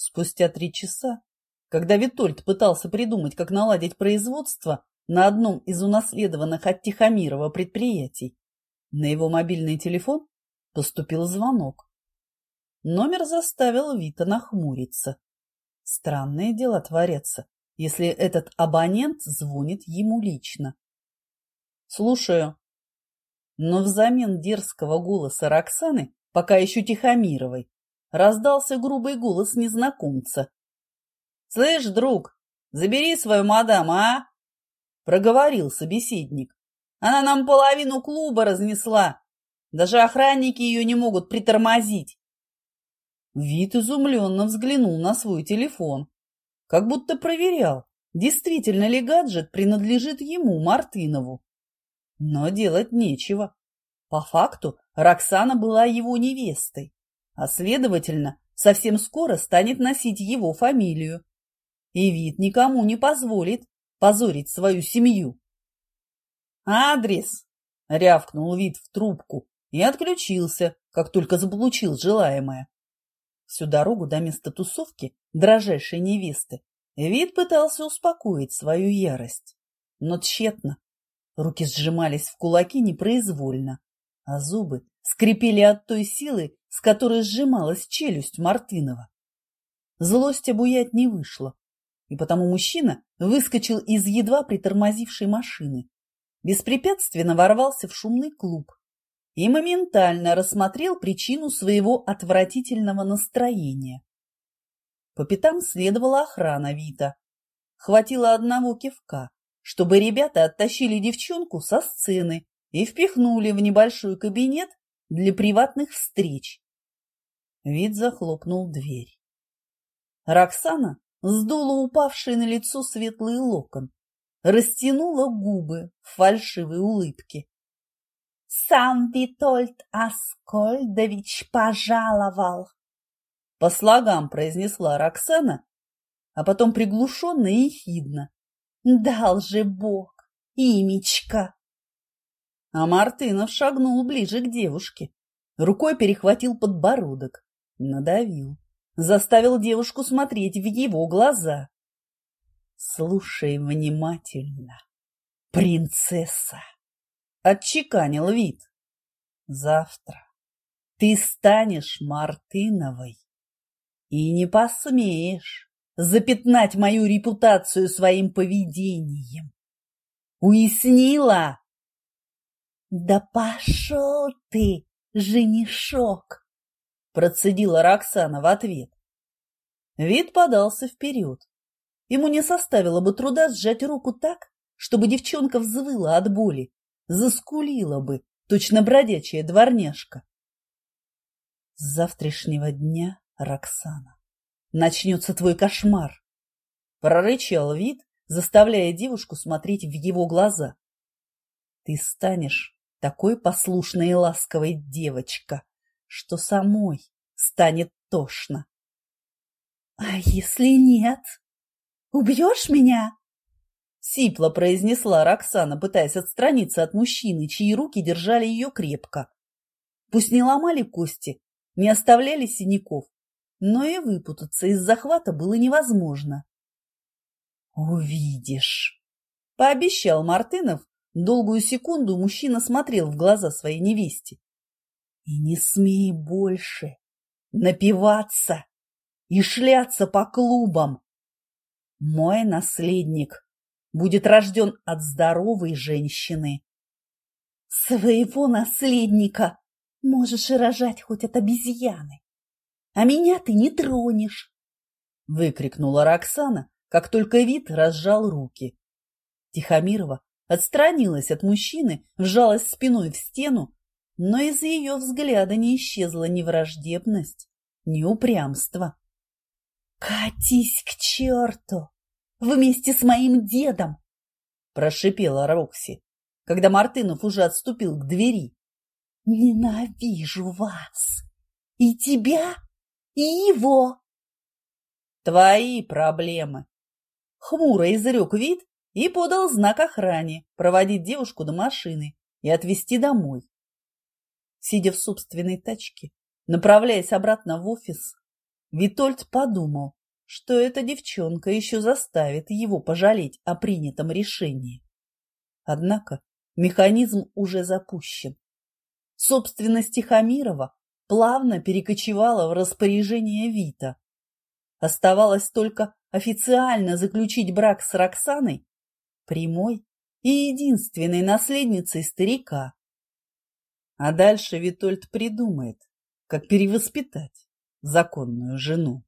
Спустя три часа, когда Витольд пытался придумать, как наладить производство на одном из унаследованных от Тихомирова предприятий, на его мобильный телефон поступил звонок. Номер заставил Вита нахмуриться. Странные дела творятся, если этот абонент звонит ему лично. Слушаю. Но взамен дерзкого голоса Роксаны, пока еще Тихомировой, раздался грубый голос незнакомца. — Слышь, друг, забери свою мадам, а? — проговорил собеседник. — Она нам половину клуба разнесла. Даже охранники ее не могут притормозить. Вид изумленно взглянул на свой телефон, как будто проверял, действительно ли гаджет принадлежит ему, Мартынову. Но делать нечего. По факту Роксана была его невестой, а, следовательно, совсем скоро станет носить его фамилию. И вид никому не позволит позорить свою семью. «Адрес!» — рявкнул вид в трубку и отключился, как только заполучил желаемое. Всю дорогу до места тусовки дрожайшей невесты вид пытался успокоить свою ярость, но тщетно. Руки сжимались в кулаки непроизвольно, а зубы скрипели от той силы, с которой сжималась челюсть Мартынова. Злость обуять не вышло, и потому мужчина выскочил из едва притормозившей машины, беспрепятственно ворвался в шумный клуб и моментально рассмотрел причину своего отвратительного настроения. По пятам следовала охрана Вита. Хватило одного кивка, чтобы ребята оттащили девчонку со сцены и впихнули в небольшой кабинет для приватных встреч. Вид захлопнул дверь. Роксана сдула упавший на лицо светлый локон, растянула губы в фальшивой улыбке. — Сам Витольд Аскольдович пожаловал! По слогам произнесла Роксана, а потом приглушенно и ехидно. Дал же Бог, имечка. А Мартынов шагнул ближе к девушке. Рукой перехватил подбородок, надавил, заставил девушку смотреть в его глаза. «Слушай внимательно, принцесса!» — отчеканил вид. «Завтра ты станешь Мартыновой и не посмеешь запятнать мою репутацию своим поведением. Уяснила? Да пошел ты, женишок! Процедила Роксана в ответ. Вид подался вперед. Ему не составило бы труда сжать руку так, чтобы девчонка взвыла от боли, заскулила бы, точно бродячая дворняжка. С завтрашнего дня, Роксана, начнется твой кошмар. Прорычал вид, заставляя девушку смотреть в его глаза. Ты станешь такой послушной и ласковой девочка, что самой станет тошно. — А если нет? Убьешь меня? Сипло произнесла Роксана, пытаясь отстраниться от мужчины, чьи руки держали ее крепко. Пусть не ломали кости, не оставляли синяков, но и выпутаться из захвата было невозможно. «Увидишь!» — пообещал Мартынов. Долгую секунду мужчина смотрел в глаза своей невесте. «И не смей больше напиваться и шляться по клубам. Мой наследник будет рожден от здоровой женщины». «Своего наследника можешь и рожать хоть от обезьяны», а меня ты не тронешь!» — выкрикнула Роксана, как только вид разжал руки. Тихомирова отстранилась от мужчины, вжалась спиной в стену, но из ее взгляда не исчезла ни враждебность, ни упрямство. «Катись к черту! Вместе с моим дедом!» – прошипела Рокси, когда Мартынов уже отступил к двери. «Ненавижу вас! И тебя, и его. Твои проблемы. Хмуро изрек вид и подал знак охране проводить девушку до машины и отвезти домой. Сидя в собственной тачке, направляясь обратно в офис, Витольд подумал, что эта девчонка еще заставит его пожалеть о принятом решении. Однако механизм уже запущен. Собственность Тихомирова плавно перекочевала в распоряжение Вита. Оставалось только официально заключить брак с Роксаной, прямой и единственной наследницей старика. А дальше Витольд придумает, как перевоспитать законную жену.